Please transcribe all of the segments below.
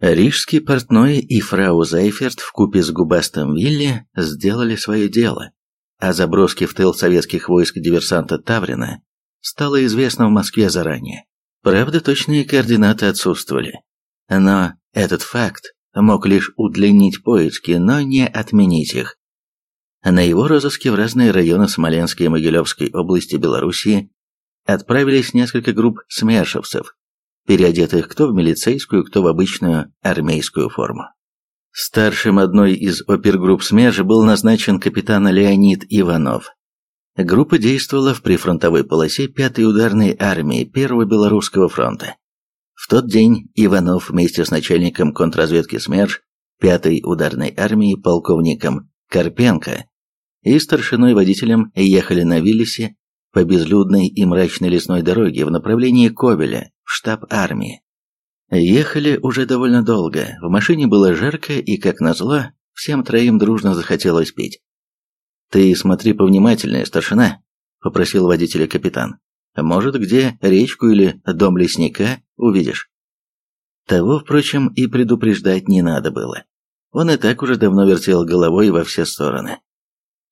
Рижский портной и фрау Зайферт вкупе с губастым Вилли сделали свое дело. О заброске в тыл советских войск диверсанта Таврина стало известно в Москве заранее. Правда, точные координаты отсутствовали. Но этот факт мог лишь удлинить поиски, но не отменить их. На его розыске в разные районы Смоленской и Могилевской области Белоруссии отправились несколько групп смершевцев, переодетых кто в милицейскую, кто в обычную армейскую форму. Старшим одной из опергрупп СМЕРЖ был назначен капитан Леонид Иванов. Группа действовала в прифронтовой полосе 5-й ударной армии 1-го Белорусского фронта. В тот день Иванов вместе с начальником контрразведки СМЕРЖ 5-й ударной армии полковником Карпенко и старшиной-водителем ехали на Виллисе по безлюдной и мрачной лесной дороге в направлении Ковеля в штаб армии. Ехали уже довольно долго, в машине было жарко и, как назло, всем троим дружно захотелось пить. «Ты смотри повнимательнее, старшина», — попросил водителя капитан. «Может, где речку или дом лесника увидишь?» Того, впрочем, и предупреждать не надо было. Он и так уже давно вертел головой во все стороны.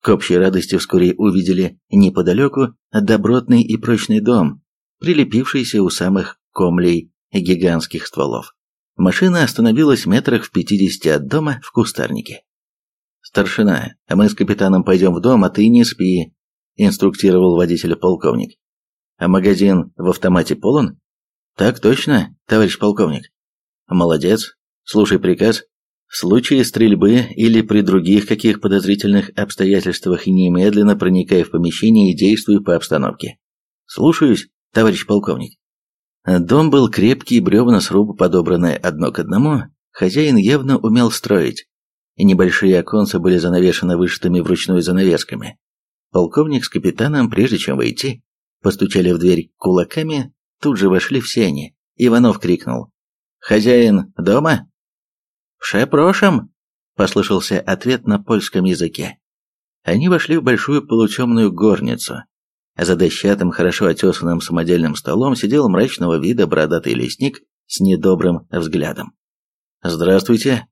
К общей радости вскоре увидели неподалеку добротный и прочный дом, прилепившийся у самых комлей гигантских стволов. Машина остановилась метрах в пятидесяти от дома в кустарнике. «Старшина, а мы с капитаном пойдем в дом, а ты не спи», — инструктировал водителя полковник. «А магазин в автомате полон?» «Так точно, товарищ полковник». «Молодец. Слушай приказ. В случае стрельбы или при других каких подозрительных обстоятельствах немедленно проникай в помещение и действуй по обстановке. Слушаюсь, товарищ полковник. Дом был крепкий, бревна сруб подобранные одно к одному, хозяин явно умел строить. Небольшие оконца были занавешены вышитыми вручную занавесками. Полковник с капитаном, прежде чем войти, постучали в дверь кулаками, тут же вошли все они. Иванов крикнул. «Хозяин дома?» «Прошем!» — послышался ответ на польском языке. Они вошли в большую полутемную горницу, за дощатым, хорошо отесанным самодельным столом сидел мрачного вида бородатый лесник с недобрым взглядом. «Здравствуйте!»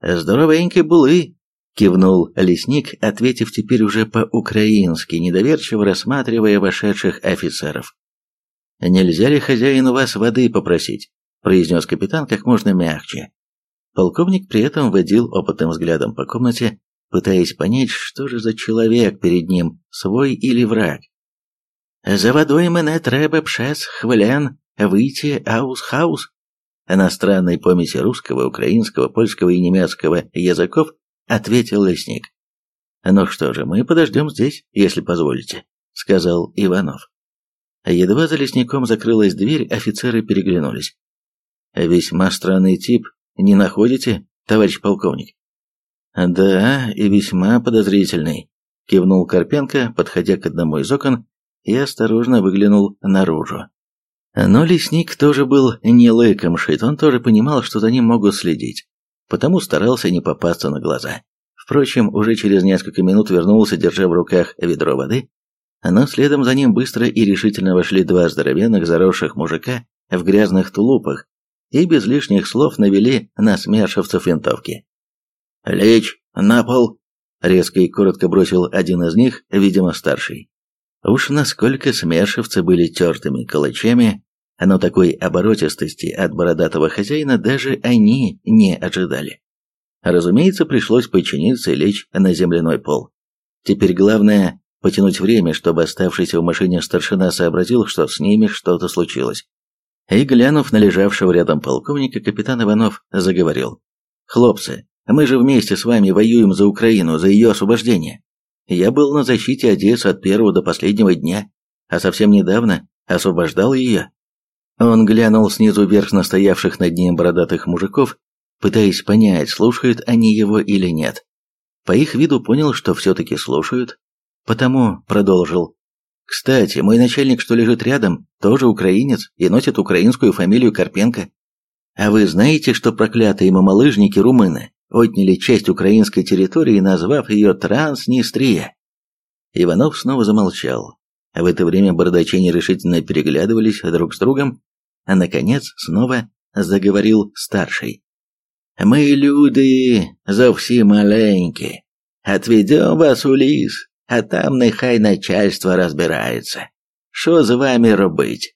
«Здоровенький булы!» — кивнул лесник, ответив теперь уже по-украински, недоверчиво рассматривая вошедших офицеров. «Нельзя ли хозяину вас воды попросить?» — произнес капитан как можно мягче. Полковник при этом водил опытным взглядом по комнате, пытаясь понять, что же за человек перед ним, свой или враг. За водой мене треба пшес хвилен выйти аус-хаус. На странной помеси русского, украинского, польского и немецкого языков ответил лесник. «Ну что же, мы подождем здесь, если позволите», — сказал Иванов. Едва за лесником закрылась дверь, офицеры переглянулись. «Весьма странный тип, не находите, товарищ полковник?» «Да, и весьма подозрительный», — кивнул Карпенко, подходя к одному из окон и осторожно выглянул наружу. Но лесник тоже был не лыком шит, он тоже понимал, что за ним могут следить, потому старался не попасться на глаза. Впрочем, уже через несколько минут вернулся, держа в руках ведро воды, но следом за ним быстро и решительно вошли два здоровенных заросших мужика в грязных тулупах и без лишних слов навели на смершевцев винтовки. «Лечь на пол!» — резко и коротко бросил один из них, видимо, старший. Уж насколько смершивцы были тертыми калачами, но такой оборотистости от бородатого хозяина даже они не ожидали. Разумеется, пришлось подчиниться и лечь на земляной пол. Теперь главное потянуть время, чтобы оставшийся в машине старшина сообразил, что с ними что-то случилось. И, глянув на лежавшего рядом полковника, капитан Иванов заговорил. «Хлопцы, мы же вместе с вами воюем за Украину, за ее освобождение. Я был на защите Одессы от первого до последнего дня, а совсем недавно освобождал ее. Он глянул снизу вверх на стоявших над ним бородатых мужиков, пытаясь понять, слушают они его или нет. По их виду понял, что все-таки слушают, потому продолжил. «Кстати, мой начальник, что лежит рядом, тоже украинец и носит украинскую фамилию Карпенко. А вы знаете, что проклятые мамалыжники румыны отняли часть украинской территории, назвав ее Транснистрия. Иванов снова замолчал. А в это время бардачи нерешительно переглядывались друг с другом, а наконец снова заговорил старший. Мы люди зовсім маленькі. Отведем вас у ліс, а там нехай начальство разбирается. Что за вами робить?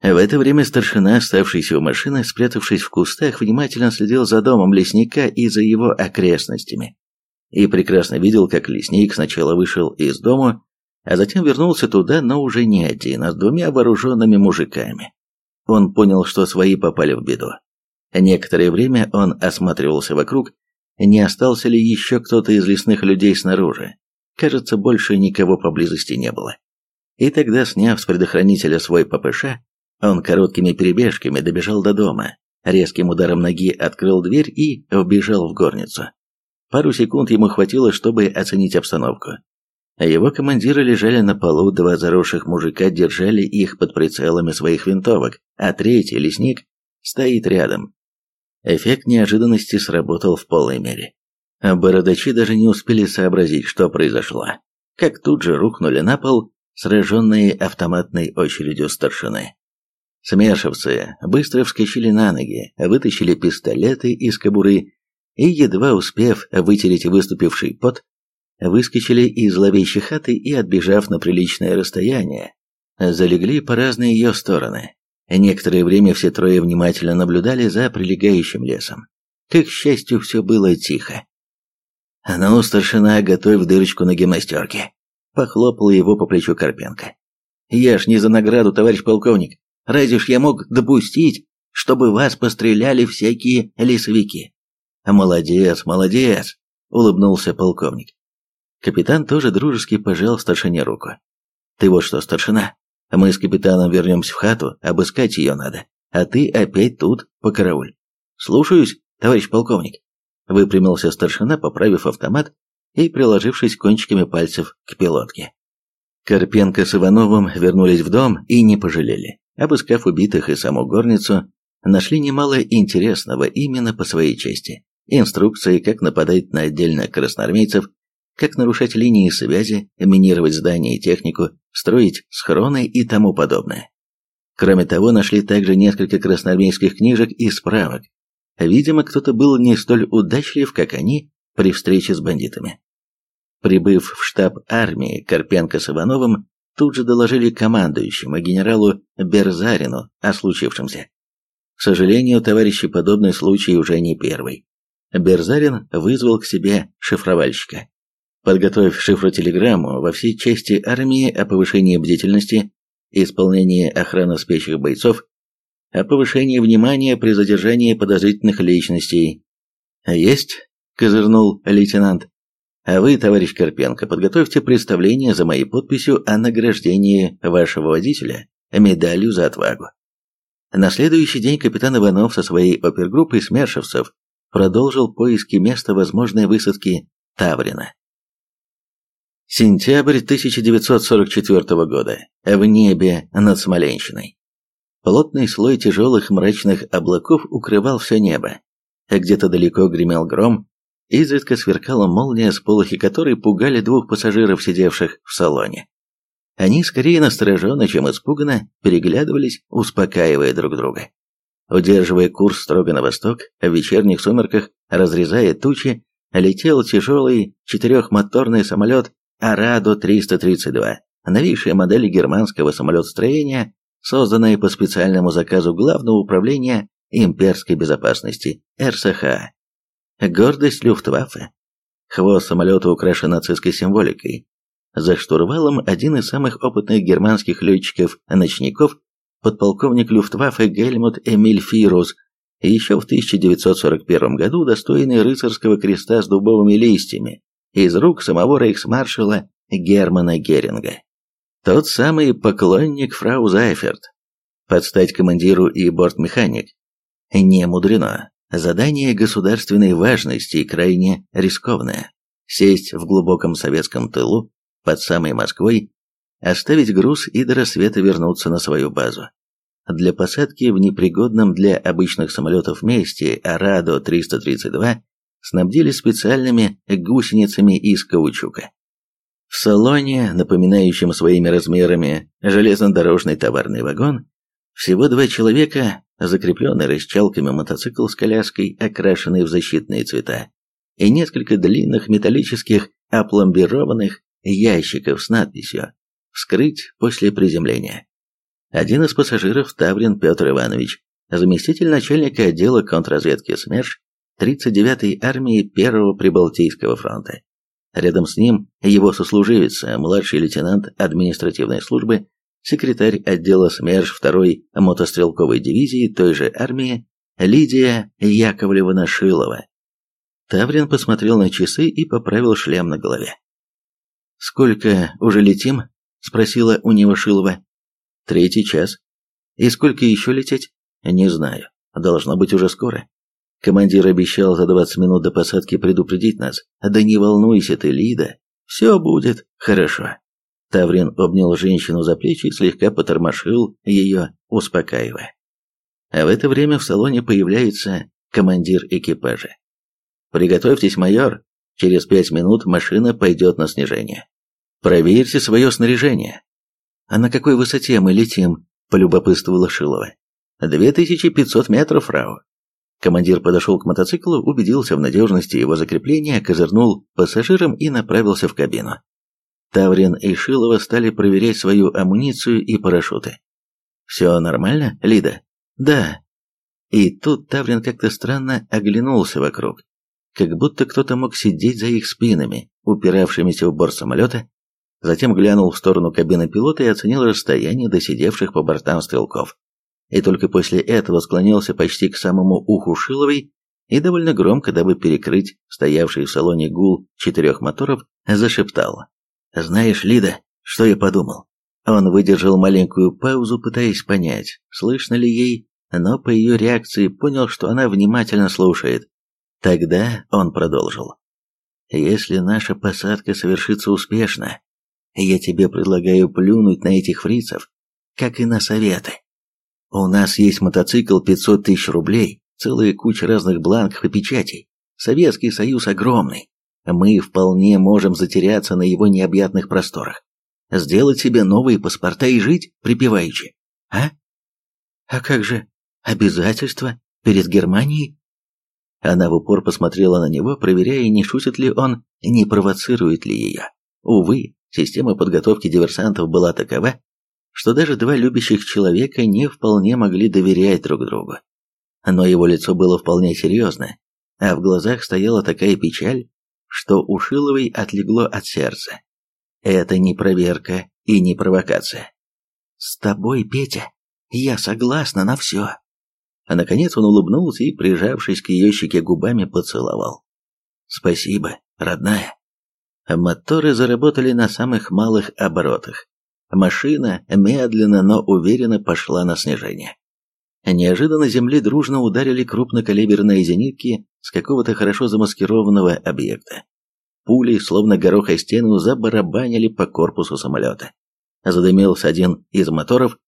В это время старшина, оставшийся у машины, спрятавшись в кустах, внимательно следил за домом лесника и за его окрестностями. И прекрасно видел, как лесник сначала вышел из дома, а затем вернулся туда, но уже не один, а с двумя вооруженными мужиками. Он понял, что свои попали в беду. Некоторое время он осматривался вокруг, не остался ли еще кто-то из лесных людей снаружи. Кажется, больше никого поблизости не было. И тогда, сняв с предохранителя свой ППШ, он короткими перебежками добежал до дома, резким ударом ноги открыл дверь и вбежал в горницу. Пару секунд ему хватило, чтобы оценить обстановку. Его командиры лежали на полу, два заросших мужика держали их под прицелами своих винтовок, а третий, лесник, стоит рядом. Эффект неожиданности сработал в полной мере. Бородачи даже не успели сообразить, что произошло, как тут же рухнули на пол, сраженные автоматной очередью старшины. Смершевцы быстро вскочили на ноги, вытащили пистолеты из кобуры и, едва успев вытереть выступивший пот, выскочили из зловещей хаты и, отбежав на приличное расстояние, залегли по разные ее стороны. Некоторое время все трое внимательно наблюдали за прилегающим лесом. Как к счастью, все было тихо. «Ну, старшина, готовь дырочку на гимнастерке», — похлопал его по плечу Карпенко. «Я ж не за награду, товарищ полковник. Разве ж я мог допустить, чтобы вас постреляли всякие лесовики?» «Молодец, молодец», — улыбнулся полковник. Капитан тоже дружески пожал старшине руку. «Ты вот что, старшина, мы с капитаном вернемся в хату, обыскать ее надо, а ты опять тут, по карауль». «Слушаюсь, товарищ полковник», — выпрямился старшина, поправив автомат и приложившись кончиками пальцев к пилотке. Карпенко с Ивановым вернулись в дом и не пожалели. Обыскав убитых и саму горницу, нашли немало интересного именно по своей части. Инструкции, как нападать на отдельных красноармейцев, как нарушать линии связи, минировать здания и технику, строить схроны и тому подобное. Кроме того, нашли также несколько красноармейских книжек и справок. Видимо, кто-то был не столь удачлив, как они, при встрече с бандитами. Прибыв в штаб армии, Карпенко с Ивановым тут же доложили командующему генералу Берзарину о случившемся. К сожалению, товарищи, подобный случай уже не первый. Берзарин вызвал к себе шифровальщика. Подготовив шифротелеграмму во всей части армии о повышении бдительности, исполнении охраны спящих бойцов, о повышении внимания при задержании подозрительных личностей. «Есть?» – козырнул лейтенант. «А вы, товарищ Карпенко, подготовьте представление за моей подписью о награждении вашего водителя медалью за отвагу». На следующий день капитан Иванов со своей опергруппой смершевцев продолжил поиски места возможной высадки Таврина. Сентябрь 1944 года. В небе над Смоленщиной. Плотный слой тяжелых мрачных облаков укрывал все небо. Где-то далеко гремел гром, изредка сверкала молния, с полохи которой пугали двух пассажиров, сидевших в салоне. Они скорее настороженно, чем испуганно, переглядывались, успокаивая друг друга. Удерживая курс строго на восток, в вечерних сумерках, разрезая тучи, летел тяжелый четырехмоторный самолет Арадо-332, новейшая модель германского самолетостроения, созданная по специальному заказу Главного управления имперской безопасности РСХ. Гордость Люфтваффе. Хвост самолета украшен нацистской символикой. За штурвалом один из самых опытных германских летчиков-ночников, подполковник Люфтваффе Гельмут Эмиль Фирус, еще в 1941 году достойный рыцарского креста с дубовыми листьями, из рук самого рейхсмаршала Германа Геринга. Тот самый поклонник фрау Зайферт, подстать командиру и бортмеханик. Не мудрено. Задание государственной важности крайне рискованное. Сесть в глубоком советском тылу, под самой Москвой, оставить груз и до рассвета вернуться на свою базу. Для посадки в непригодном для обычных самолетов месте Арадо-332 снабдили специальными гусеницами из каучука. В салоне, напоминающем своими размерами железнодорожный товарный вагон, Всего два человека, закрепленный рычалками мотоцикл с коляской, окрашенный в защитные цвета, и несколько длинных металлических опломбированных ящиков с надписью «Вскрыть после приземления». Один из пассажиров Таврин Петр Иванович, заместитель начальника отдела контрразведки СМЕРШ 39-й армии Первого Прибалтийского фронта. Рядом с ним его сослуживец, младший лейтенант административной службы, секретарь отдела СМЕРШ 2-й мотострелковой дивизии той же армии Лидия Яковлевна-Шилова. Таврин посмотрел на часы и поправил шлем на голове. «Сколько уже летим?» – спросила у него Шилова. «Третий час. И сколько еще лететь?» «Не знаю. Должно быть уже скоро. Командир обещал за 20 минут до посадки предупредить нас. Да не волнуйся ты, Лида. Все будет хорошо». Таврин обнял женщину за плечи и слегка потормошил ее, успокаивая. А в это время в салоне появляется командир экипажа. «Приготовьтесь, майор. Через пять минут машина пойдет на снижение. Проверьте свое снаряжение». «А на какой высоте мы летим?» – полюбопытствовала Шилова. «Две тысячи пятьсот метров, фрау». Командир подошел к мотоциклу, убедился в надежности его закрепления, козырнул пассажирам и направился в кабину. Таврин и Шилова стали проверять свою амуницию и парашюты. «Все нормально, Лида?» «Да». И тут Таврин как-то странно оглянулся вокруг, как будто кто-то мог сидеть за их спинами, упиравшимися в борт самолета, затем глянул в сторону кабины пилота и оценил расстояние до сидевших по бортам стрелков. И только после этого склонился почти к самому уху Шиловой и довольно громко, дабы перекрыть стоявший в салоне гул четырех моторов, зашептал. «Знаешь, Лида, что я подумал?» Он выдержал маленькую паузу, пытаясь понять, слышно ли ей, но по ее реакции понял, что она внимательно слушает. Тогда он продолжил. «Если наша посадка совершится успешно, я тебе предлагаю плюнуть на этих фрицев, как и на советы. У нас есть мотоцикл 500 тысяч рублей, целая куча разных бланков и печатей. Советский Союз огромный. Мы вполне можем затеряться на его необъятных просторах. Сделать себе новые паспорта и жить припеваючи. А? А как же обязательства перед Германией? Она в упор посмотрела на него, проверяя, не шутит ли он, не провоцирует ли ее. Увы, система подготовки диверсантов была такова, что даже два любящих человека не вполне могли доверять друг другу. Но его лицо было вполне серьезно, а в глазах стояла такая печаль, что у Шиловой отлегло от сердца. Это не проверка и не провокация. «С тобой, Петя, я согласна на все». А наконец он улыбнулся и, прижавшись к ее щеке губами, поцеловал. «Спасибо, родная». Моторы заработали на самых малых оборотах. Машина медленно, но уверенно пошла на снижение. Неожиданно земли дружно ударили крупнокалиберные зенитки с какого-то хорошо замаскированного объекта. Пули, словно горох стену, забарабанили по корпусу самолета. Задымился один из моторов.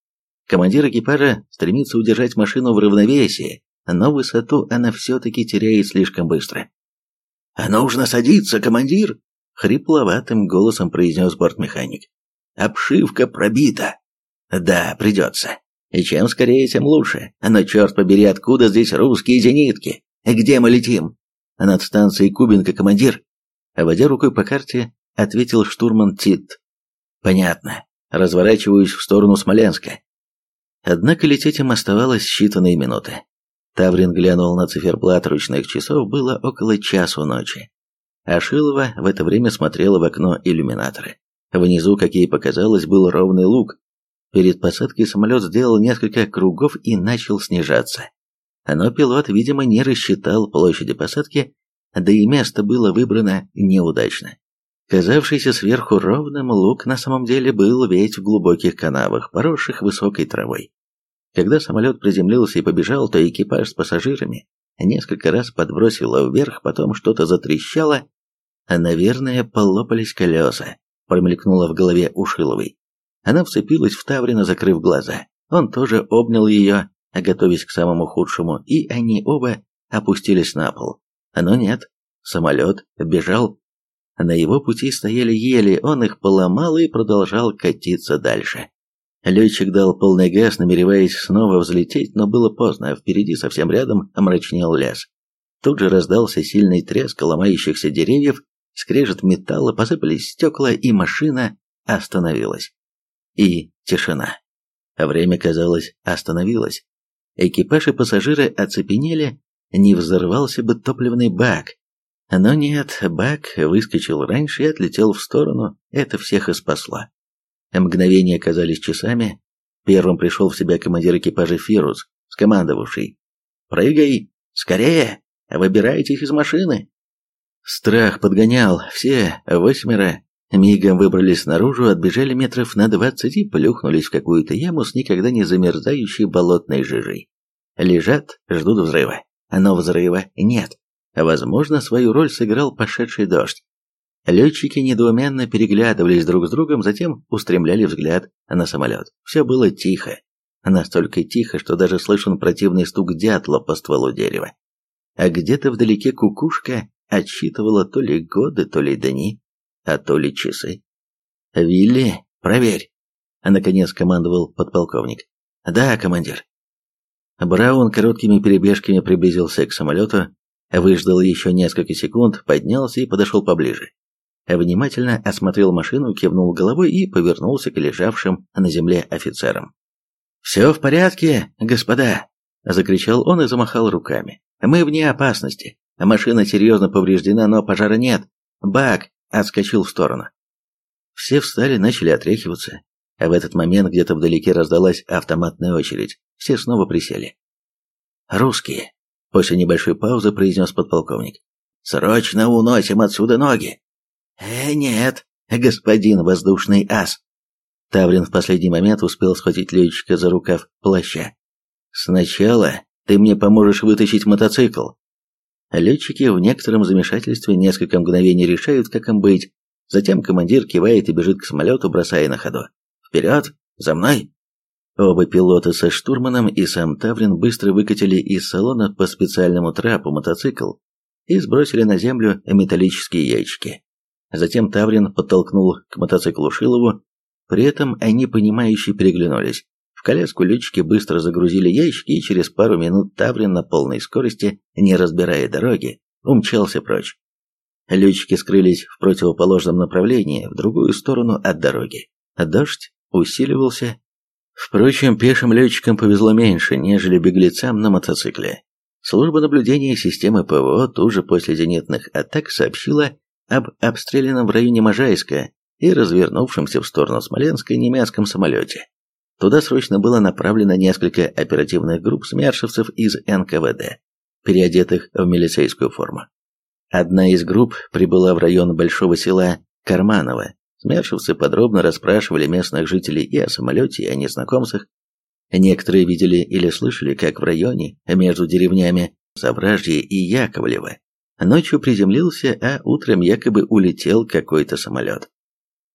Командир экипажа стремится удержать машину в равновесии, но высоту она все-таки теряет слишком быстро. «А нужно садиться, командир!» — хрипловатым голосом произнес бортмеханик. Обшивка пробита. Да, придется. И чем скорее, тем лучше. Но черт побери, откуда здесь русские зенитки? Где мы летим? Над станцией Кубинка, командир. Водя рукой по карте, ответил штурман Тит. Понятно. Разворачиваюсь в сторону Смоленска. Однако лететь им оставалось считанные минуты. Таврин глянул на циферблат ручных часов, было около часу ночи. А Шилова в это время смотрела в окно иллюминатора. Внизу, как ей показалось, был ровный луг. Перед посадкой самолет сделал несколько кругов и начал снижаться. Но пилот, видимо, не рассчитал площади посадки, да и место было выбрано неудачно. Казавшийся сверху ровным, луг на самом деле был весь в глубоких канавах, поросших высокой травой. Когда самолет приземлился и побежал, то экипаж с пассажирами несколько раз подбросило вверх, потом что-то затрещало, а, наверное, полопались колеса промелькнуло в голове Ушиловой. Она вцепилась в Таврина, закрыв глаза. Он тоже обнял ее, готовясь к самому худшему, и они оба опустились на пол. Но нет, самолет бежал. На его пути стояли ели, он их поломал и продолжал катиться дальше. Летчик дал полный газ, намереваясь снова взлететь, но было поздно, впереди совсем рядом омрачнел лес. Тут же раздался сильный треск ломающихся деревьев, скрежет металла, посыпались стекла, и машина остановилась. И тишина. Время, казалось, остановилось. Экипаж и пассажиры оцепенели, не взорвался бы топливный бак. Но нет, бак выскочил раньше и отлетел в сторону, это всех и спасло. Мгновения казались часами. Первым пришел в себя командир экипажа Фирус, скомандовавший. «Прыгай! Скорее! Выбирайтесь из машины!» Страх подгонял, все восьмеро мигом выбрались наружу, отбежали метров на двадцать и плюхнулись в какую-то яму с никогда не замерзающей болотной жижей. Лежат, ждут взрыва. Но взрыва нет. Возможно, свою роль сыграл пошедший дождь. Летчики недоуменно переглядывались друг с другом, затем устремляли взгляд на самолет. Все было тихо. Настолько тихо, что даже слышен противный стук дятла по стволу дерева. А где-то вдалеке кукушка отсчитывала то ли годы, то ли дни, а то ли часы. «Вилли, проверь!» — наконец командовал подполковник. «Да, командир». Браун короткими перебежками приблизился к самолету, выждал еще несколько секунд, поднялся и подошел поближе. Внимательно осмотрел машину, кивнул головой и повернулся к лежавшим на земле офицерам. «Все в порядке, господа!» – закричал он и замахал руками. «Мы вне опасности. Машина серьезно повреждена, но пожара нет. Бак отскочил в сторону». Все встали, начали отряхиваться. А в этот момент где-то вдалеке раздалась автоматная очередь. Все снова присели. «Русские!» – после небольшой паузы произнес подполковник. «Срочно уносим отсюда ноги!» «Э, нет, господин воздушный ас!» Таврин в последний момент успел схватить летчика за рукав плаща. «Сначала ты мне поможешь вытащить мотоцикл». Летчики в некотором замешательстве несколько мгновений решают, как им быть. Затем командир кивает и бежит к самолету, бросая на ходу. «Вперед! За мной!» Оба пилота со штурманом и сам Таврин быстро выкатили из салона по специальному трапу мотоцикл и сбросили на землю металлические яички. Затем Таврин подтолкнул к мотоциклу Шилову, при этом они, понимающе переглянулись. В коляску летчики быстро загрузили ящики, и через пару минут Таврин на полной скорости, не разбирая дороги, умчался прочь. Летчики скрылись в противоположном направлении, в другую сторону от дороги. Дождь усиливался. Впрочем, пешим летчикам повезло меньше, нежели беглецам на мотоцикле. Служба наблюдения системы ПВО тут же после зенитных атак сообщила об обстрелянном в районе Можайска и развернувшемся в сторону Смоленска немецком самолете. Туда срочно было направлено несколько оперативных групп смершевцев из НКВД, переодетых в милицейскую форму. Одна из групп прибыла в район большого села Карманово. Смершевцы подробно расспрашивали местных жителей и о самолете, и о незнакомцах. Некоторые видели или слышали, как в районе между деревнями Завражье и Яковлево Ночью приземлился, а утром якобы улетел какой-то самолет.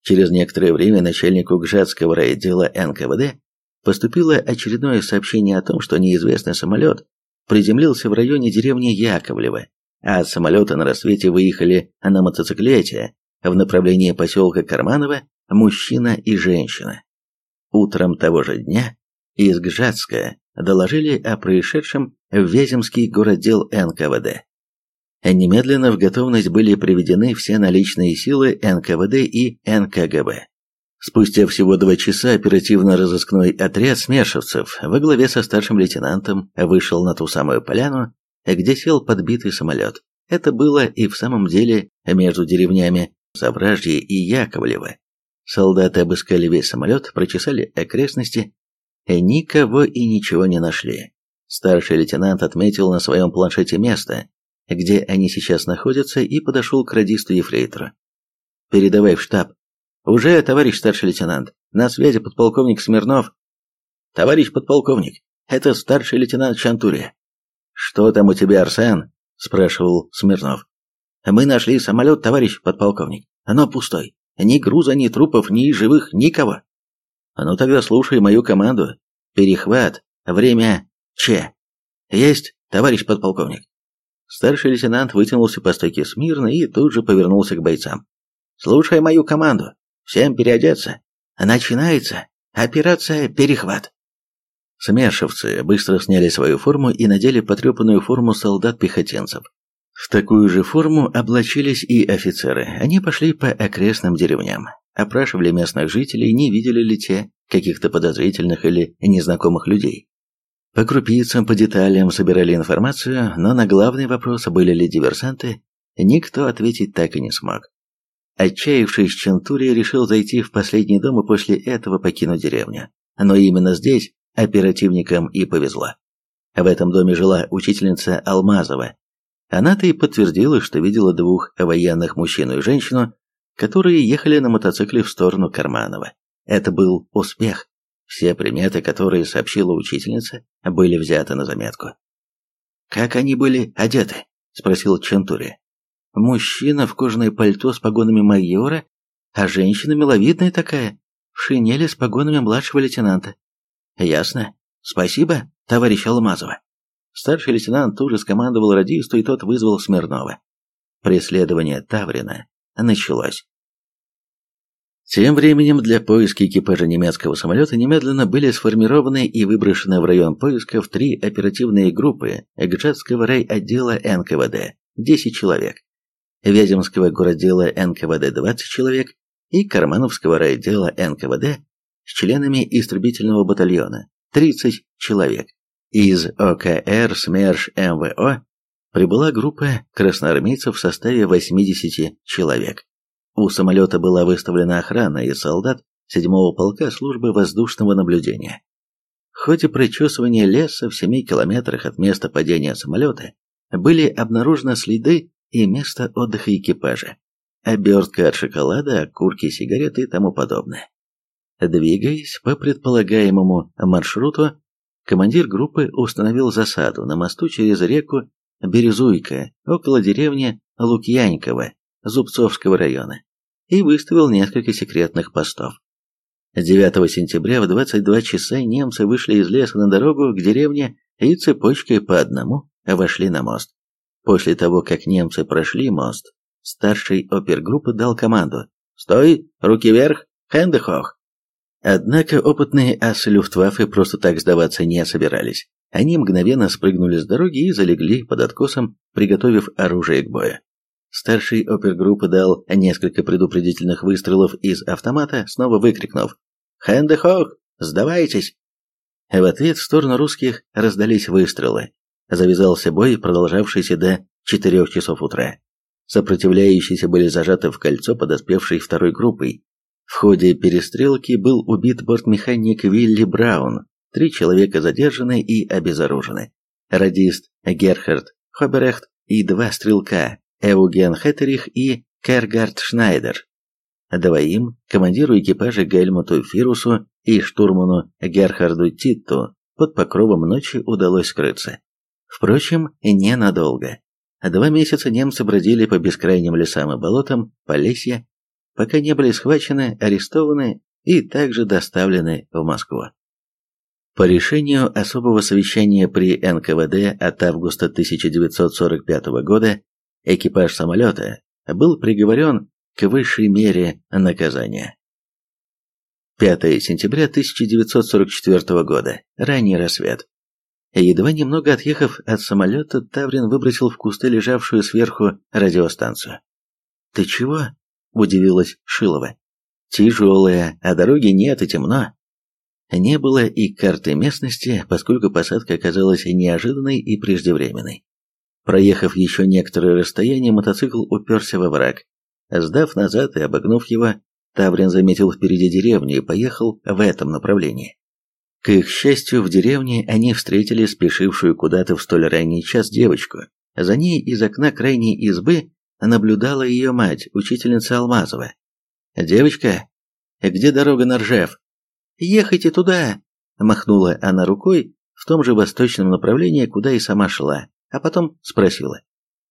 Через некоторое время начальнику Гжатского райотдела НКВД поступило очередное сообщение о том, что неизвестный самолет приземлился в районе деревни Яковлево, а от самолета на рассвете выехали на мотоциклете в направлении поселка Карманово мужчина и женщина. Утром того же дня из Гжатска доложили о происшедшем в Вяземский городдел НКВД. Немедленно в готовность были приведены все наличные силы НКВД и НКГБ. Спустя всего два часа оперативно-розыскной отряд смершевцев во главе со старшим лейтенантом вышел на ту самую поляну, где сел подбитый самолет. Это было и в самом деле между деревнями Завражье и Яковлево. Солдаты обыскали весь самолет, прочесали окрестности, никого и ничего не нашли. Старший лейтенант отметил на своем планшете место, где они сейчас находятся, и подошел к радисту Ефрейтору. «Передавай в штаб». «Уже, товарищ старший лейтенант. На связи подполковник Смирнов». «Товарищ подполковник, это старший лейтенант Чантурия». «Что там у тебя, Арсен?» – спрашивал Смирнов. «Мы нашли самолет, товарищ подполковник. Оно пустой. Ни груза, ни трупов, ни живых, никого». «Ну тогда слушай мою команду. Перехват. Время Ч. Есть, товарищ подполковник». Старший лейтенант вытянулся по стойке смирно и тут же повернулся к бойцам. «Слушай мою команду. Всем переодеться. Начинается Операция «Перехват». Смершевцы быстро сняли свою форму и надели потрепанную форму солдат-пехотинцев. В такую же форму облачились и офицеры. Они пошли по окрестным деревням, опрашивали местных жителей, не видели ли те каких-то подозрительных или незнакомых людей. По крупицам, по деталям собирали информацию, но на главный вопрос, были ли диверсанты, никто ответить так и не смог. Отчаявшись, Чентурия решил зайти в последний дом и после этого покинуть деревню. Но именно здесь оперативникам и повезло. В этом доме жила учительница Алмазова. Она-то и подтвердила, что видела двух военных мужчину и женщину, которые ехали на мотоцикле в сторону Карманова. Это был успех. Все приметы, которые сообщила учительница, были взяты на заметку. «Как они были одеты?» – спросил Чентури. «Мужчина в кожаное пальто с погонами майора, а женщина миловидная такая, в шинели с погонами младшего лейтенанта». «Ясно. Спасибо, товарищ Алмазова». Старший лейтенант тут же скомандовал радисту, и тот вызвал Смирнова. Преследование Таврина началось. Тем временем для поиска экипажа немецкого самолета немедленно были сформированы и выброшены в район поисков три оперативные группы Гжатского райотдела НКВД – 10 человек, Вяземского городдела НКВД – 20 человек и Кармановского райотдела НКВД с членами истребительного батальона – 30 человек. Из ОКР СМЕРШ МВО прибыла группа красноармейцев в составе 80 человек. У самолета была выставлена охрана и солдат 7-го полка службы воздушного наблюдения. В ходе прочесывания леса в 7 километрах от места падения самолета были обнаружены следы и место отдыха экипажа, обертка от шоколада, окурки, сигареты и тому подобное. Двигаясь по предполагаемому маршруту, командир группы установил засаду на мосту через реку Березуйка около деревни Лукьяньково Зубцовского района и выставил несколько секретных постов. 9 сентября в 22 часа немцы вышли из леса на дорогу к деревне и цепочкой по одному вошли на мост. После того, как немцы прошли мост, старший опергруппы дал команду «Стой! Руки вверх! Хендехох!». Однако опытные асы Люфтваффе просто так сдаваться не собирались. Они мгновенно спрыгнули с дороги и залегли под откосом, приготовив оружие к бою. Старший опергруппы дал несколько предупредительных выстрелов из автомата, снова выкрикнув «Хэндехох! Сдавайтесь!». В ответ в сторону русских раздались выстрелы. Завязался бой, продолжавшийся до 4 часов утра. Сопротивляющиеся были зажаты в кольцо подоспевшей второй группой. В ходе перестрелки был убит бортмеханик Вилли Браун, три человека задержаны и обезоружены. Радист Герхард Хоберехт и два стрелка Эуген Хеттерих и Кергард Шнайдер. Двоим, командиру экипажа Гельмуту Фирусу и штурману Герхарду Титту, под покровом ночи удалось скрыться. Впрочем, ненадолго. Два месяца немцы бродили по бескрайним лесам и болотам Полесья, пока не были схвачены, арестованы и также доставлены в Москву. По решению особого совещания при НКВД от августа 1945 года экипаж самолета был приговорен к высшей мере наказания. 5 сентября 1944 года. Ранний рассвет. Едва немного отъехав от самолета, Таврин выбросил в кусты лежавшую сверху радиостанцию. «Ты чего?» – удивилась Шилова. «Тяжелая, а дороги нет и темно». Не было и карты местности, поскольку посадка оказалась неожиданной и преждевременной. Проехав еще некоторое расстояние, мотоцикл уперся во враг. Сдав назад и обогнув его, Таврин заметил впереди деревню и поехал в этом направлении. К их счастью, в деревне они встретили спешившую куда-то в столь ранний час девочку. За ней из окна крайней избы наблюдала ее мать, учительница Алмазова. «Девочка, где дорога на Ржев?» «Ехайте туда!» – махнула она рукой в том же восточном направлении, куда и сама шла а потом спросила.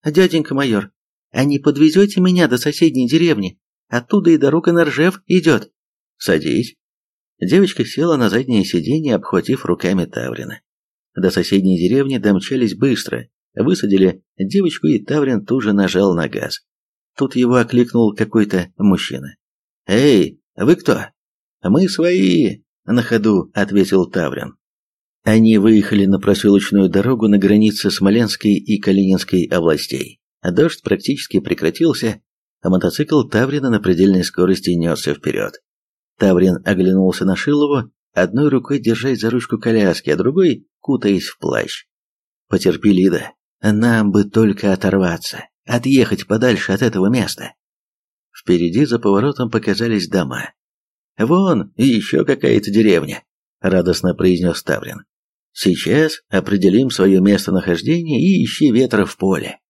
«Дяденька майор, а не подвезете меня до соседней деревни? Оттуда и дорога на Ржев идет». «Садись». Девочка села на заднее сиденье, обхватив руками Таврина. До соседней деревни домчались быстро, высадили девочку, и Таврин тут же нажал на газ. Тут его окликнул какой-то мужчина. «Эй, вы кто?» «Мы свои. на ходу ответил Таврин. Они выехали на проселочную дорогу на границе Смоленской и Калининской областей. Дождь практически прекратился, а мотоцикл Таврина на предельной скорости несся вперед. Таврин оглянулся на Шилову, одной рукой держась за ручку коляски, а другой кутаясь в плащ. «Потерпи, Лида, нам бы только оторваться, отъехать подальше от этого места». Впереди за поворотом показались дома. «Вон, еще какая-то деревня», — радостно произнес Таврин. Сейчас определим свое местонахождение и ищи ветра в поле.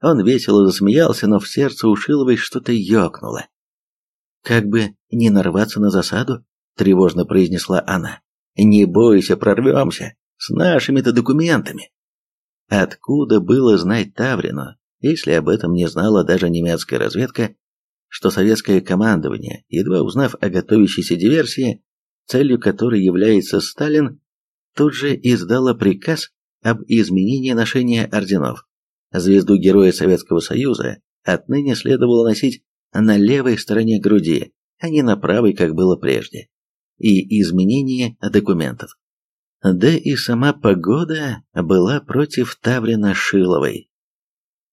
Он весело засмеялся, но в сердце у Шиловой что-то ёкнуло. Как бы не нарваться на засаду, тревожно произнесла она. Не бойся, прорвемся. С нашими-то документами. Откуда было знать Таврину, если об этом не знала даже немецкая разведка, что советское командование, едва узнав о готовящейся диверсии, целью которой является Сталин, тут же издала приказ об изменении ношения орденов. Звезду Героя Советского Союза отныне следовало носить на левой стороне груди, а не на правой, как было прежде. И изменение документов. Да и сама погода была против Таврина Шиловой.